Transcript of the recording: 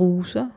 bruser